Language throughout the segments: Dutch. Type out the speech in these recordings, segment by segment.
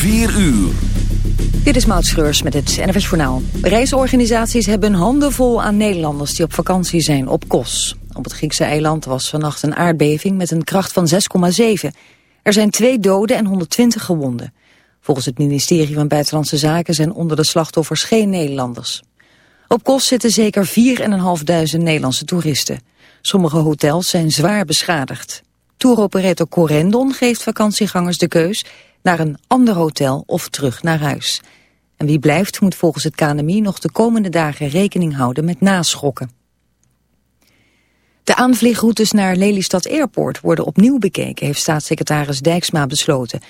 4 uur. Dit is Maud Schreurs met het NFS Journaal. Reisorganisaties hebben handen vol aan Nederlanders die op vakantie zijn op Kos. Op het Griekse eiland was vannacht een aardbeving met een kracht van 6,7. Er zijn twee doden en 120 gewonden. Volgens het ministerie van Buitenlandse Zaken zijn onder de slachtoffers geen Nederlanders. Op Kos zitten zeker 4.500 Nederlandse toeristen. Sommige hotels zijn zwaar beschadigd. Touroperator Corendon geeft vakantiegangers de keus naar een ander hotel of terug naar huis. En wie blijft moet volgens het KNMI nog de komende dagen rekening houden met naschokken. De aanvliegroutes naar Lelystad Airport worden opnieuw bekeken, heeft staatssecretaris Dijksma besloten.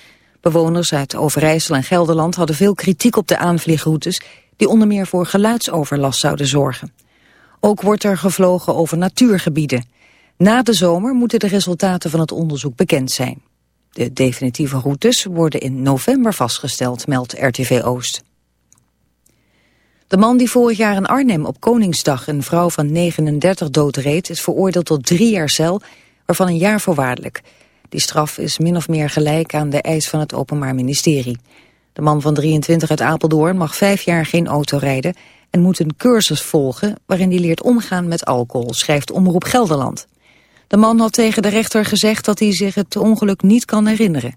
Bewoners uit Overijssel en Gelderland hadden veel kritiek op de aanvliegroutes, die onder meer voor geluidsoverlast zouden zorgen. Ook wordt er gevlogen over natuurgebieden. Na de zomer moeten de resultaten van het onderzoek bekend zijn. De definitieve routes worden in november vastgesteld, meldt RTV Oost. De man die vorig jaar in Arnhem op Koningsdag een vrouw van 39 doodreed... is veroordeeld tot drie jaar cel, waarvan een jaar voorwaardelijk. Die straf is min of meer gelijk aan de eis van het Openbaar Ministerie. De man van 23 uit Apeldoorn mag vijf jaar geen auto rijden... en moet een cursus volgen waarin hij leert omgaan met alcohol, schrijft Omroep Gelderland. De man had tegen de rechter gezegd dat hij zich het ongeluk niet kan herinneren.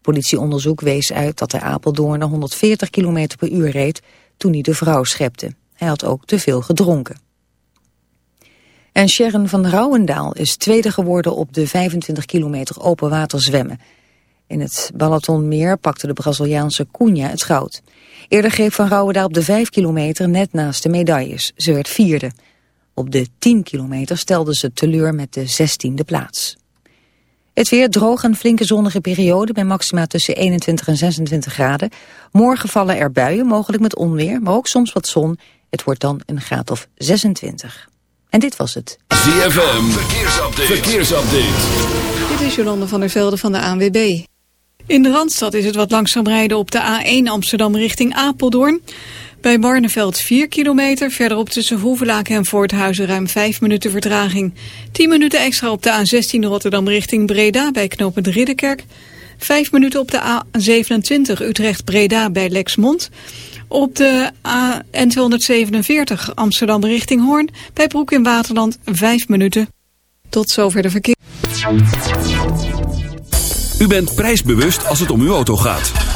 Politieonderzoek wees uit dat de Apeldoorn 140 km per uur reed toen hij de vrouw schepte. Hij had ook te veel gedronken. En Sharon van Rouwendaal is tweede geworden op de 25 kilometer open water zwemmen. In het Balatonmeer pakte de Braziliaanse Cunha het goud. Eerder greep van Rouwendaal op de 5 kilometer net naast de medailles. Ze werd vierde. Op de 10 kilometer stelde ze teleur met de 16e plaats. Het weer droog en flinke zonnige periode bij maxima tussen 21 en 26 graden. Morgen vallen er buien, mogelijk met onweer, maar ook soms wat zon. Het wordt dan een graad of 26. En dit was het. ZFM, verkeersupdate. verkeersupdate. Dit is Jolande van der Velde van de ANWB. In de Randstad is het wat langzaam rijden op de A1 Amsterdam richting Apeldoorn. Bij Barneveld 4 kilometer, verderop tussen Hoevelaak en Voorthuizen ruim 5 minuten vertraging. 10 minuten extra op de A16 Rotterdam richting Breda bij knooppunt Ridderkerk. 5 minuten op de A27 Utrecht-Breda bij Lexmond. Op de N247 Amsterdam richting Hoorn bij Broek in Waterland 5 minuten. Tot zover de verkeer. U bent prijsbewust als het om uw auto gaat.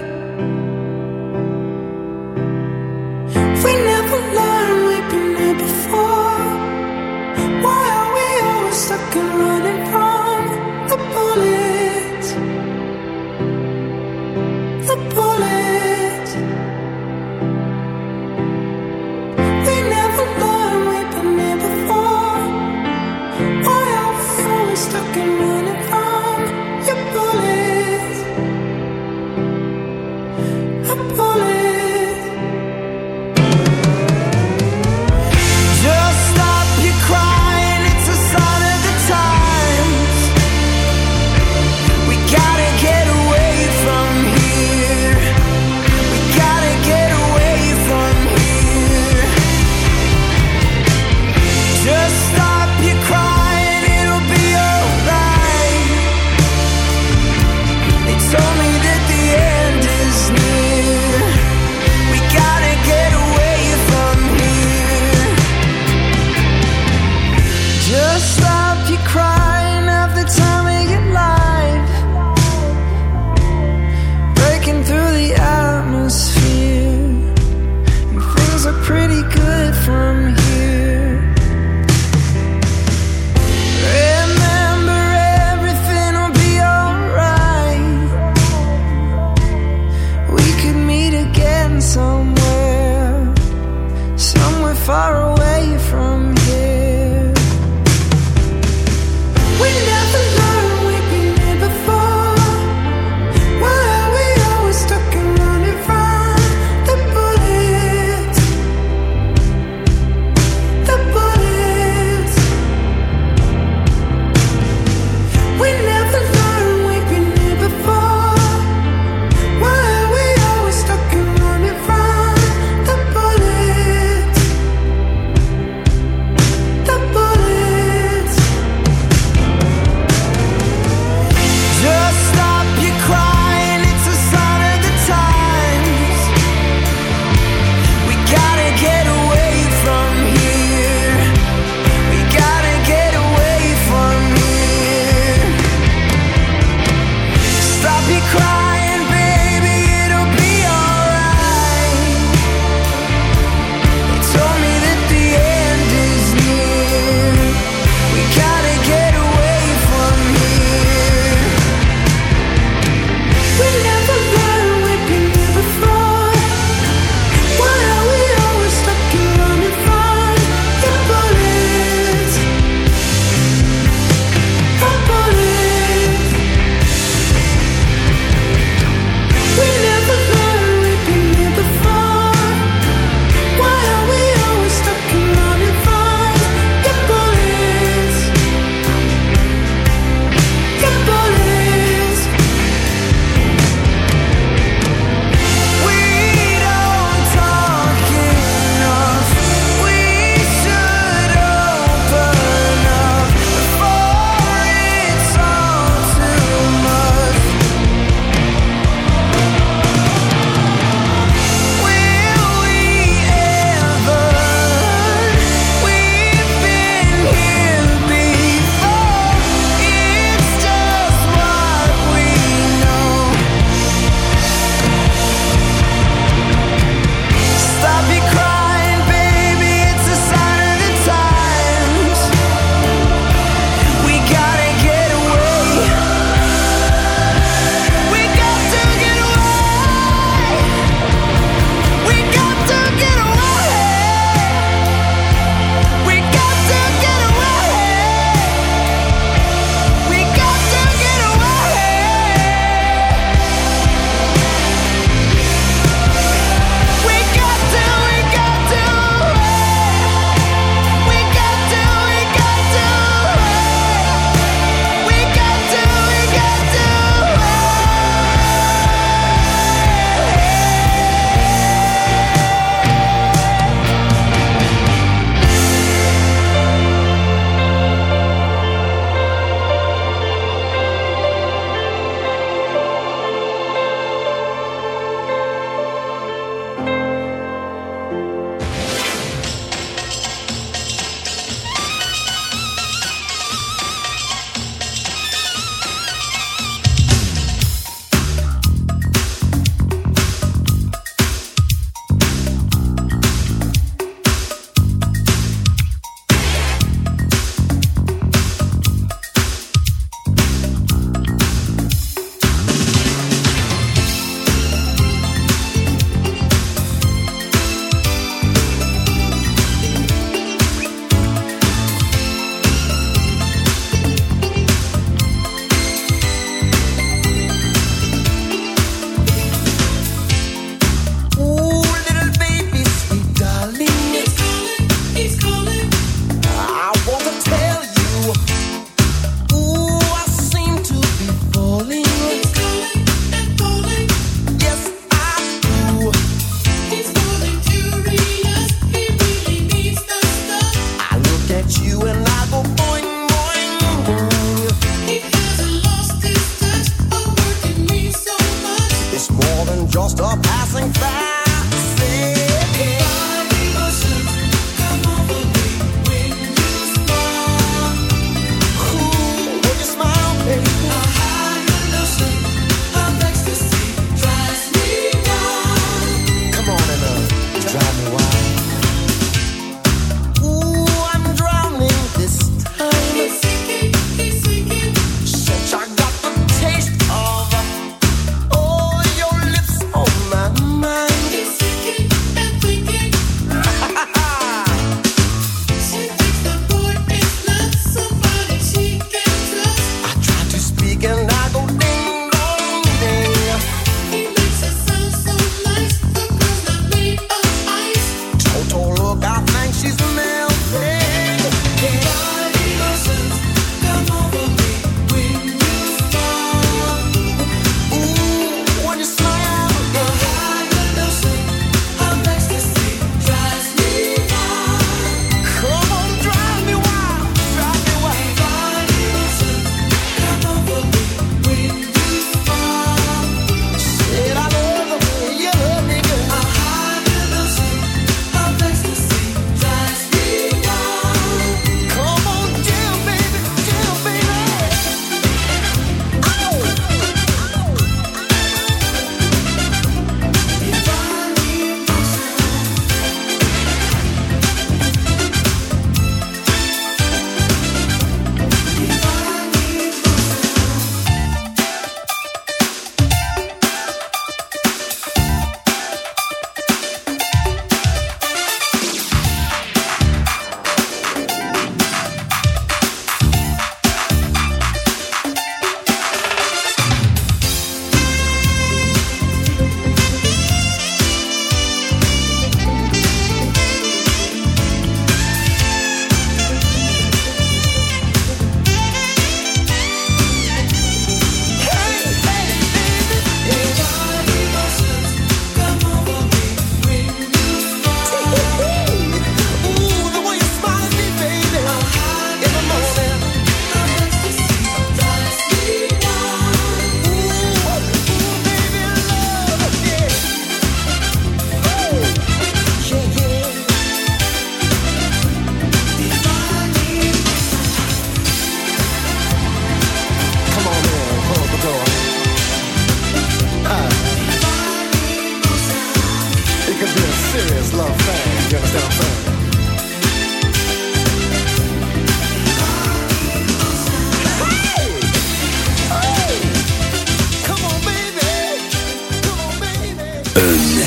fui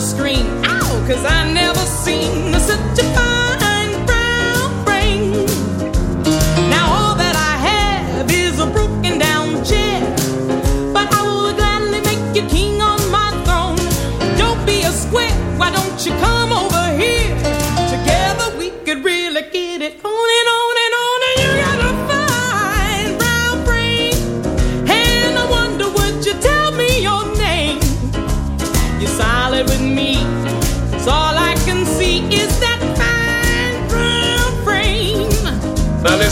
Scream, ow, cause I never seen such a fine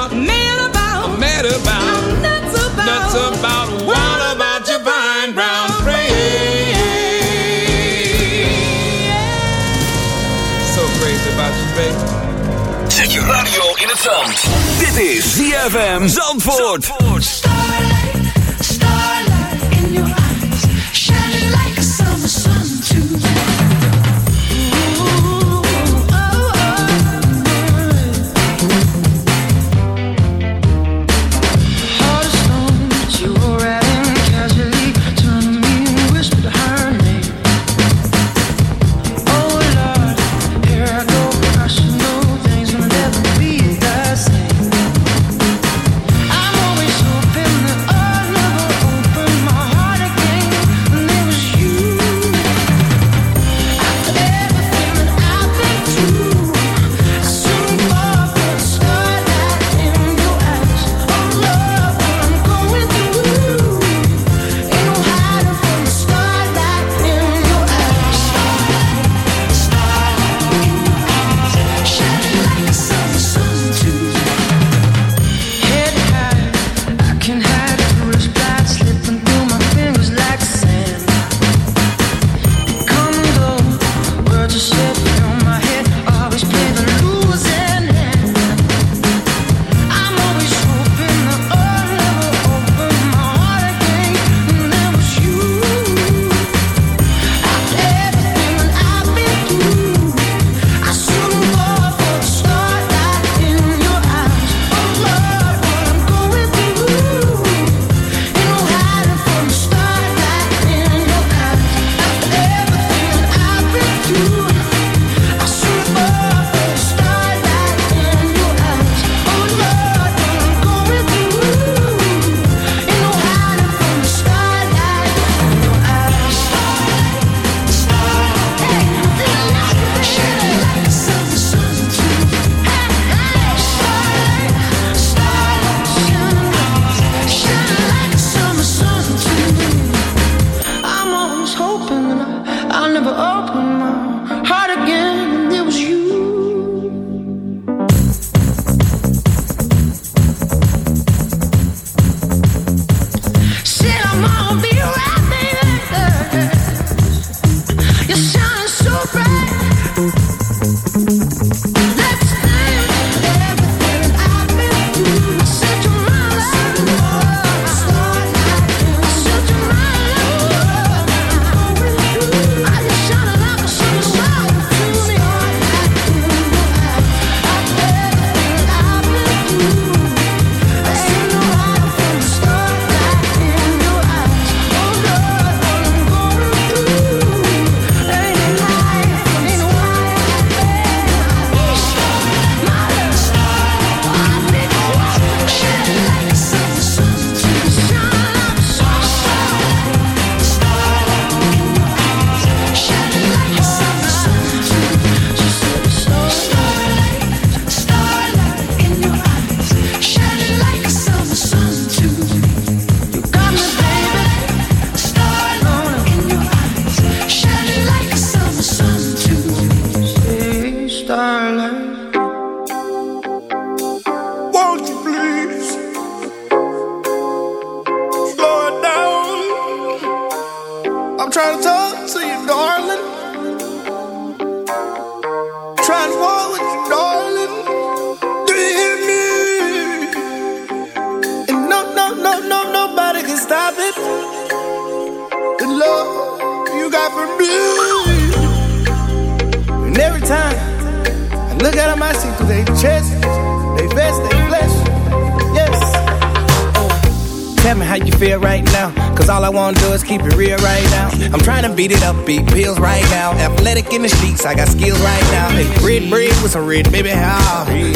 I'm mad about, I'm nuts about, nuts about. What about your fine brown frame? So crazy about you, baby. Zet je radio in het zand. Dit is ZFM Zandvoort. Starlight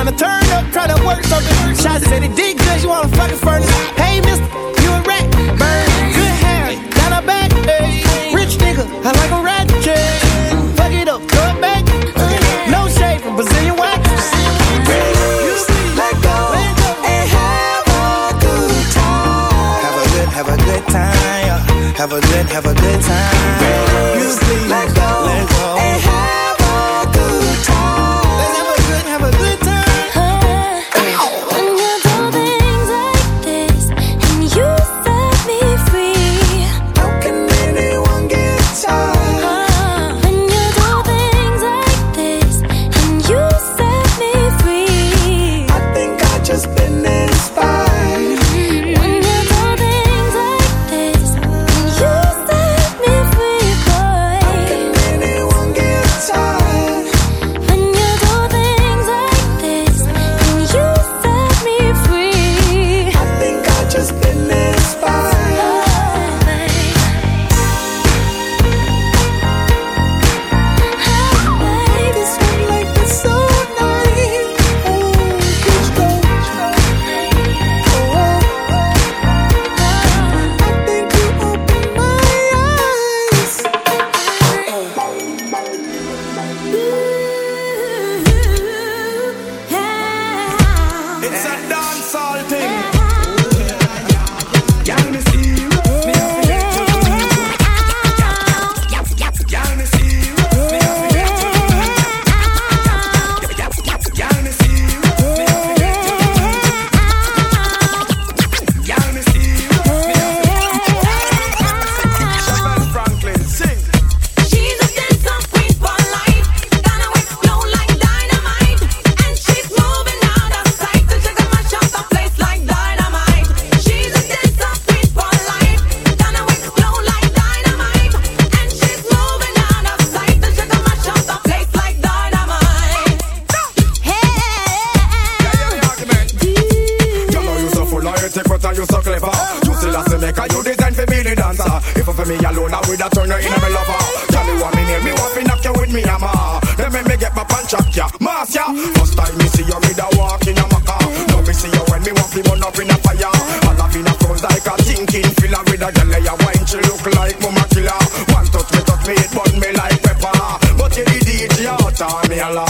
Trying to turn up, tryna work something. Shots said it did good, you wanna fucking furnace. Hey, mister, you a rat. Burn, good hair, down her back. Hey. Rich nigga, I like a rat. Yeah. Fuck it up, throw it back. No shade from Brazilian wax. Have a good, have a good time. Have a good, have a good time. You sleep, let go. Ayala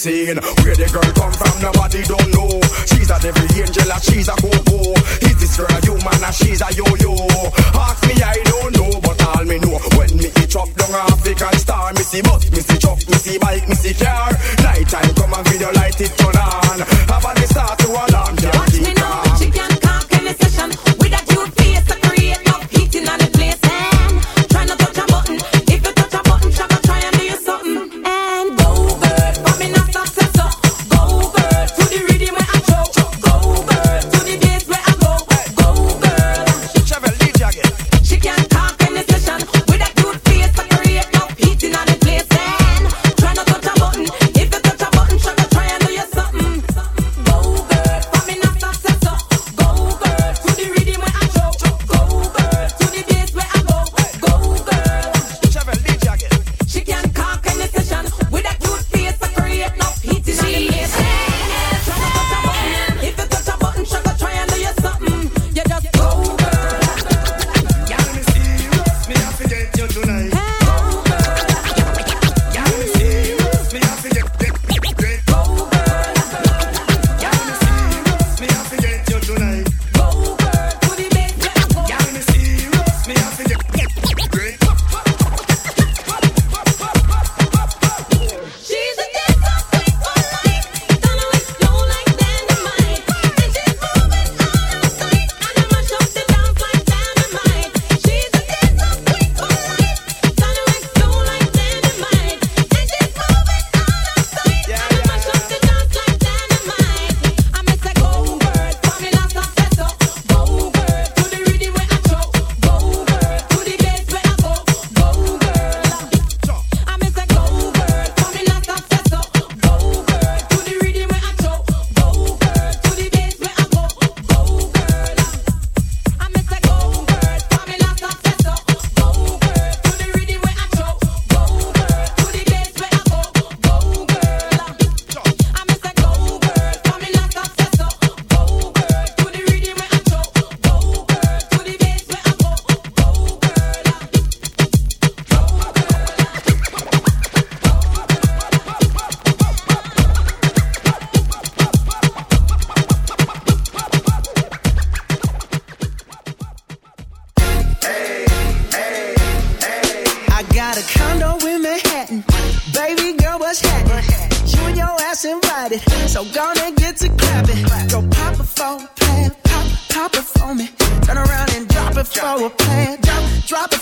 scene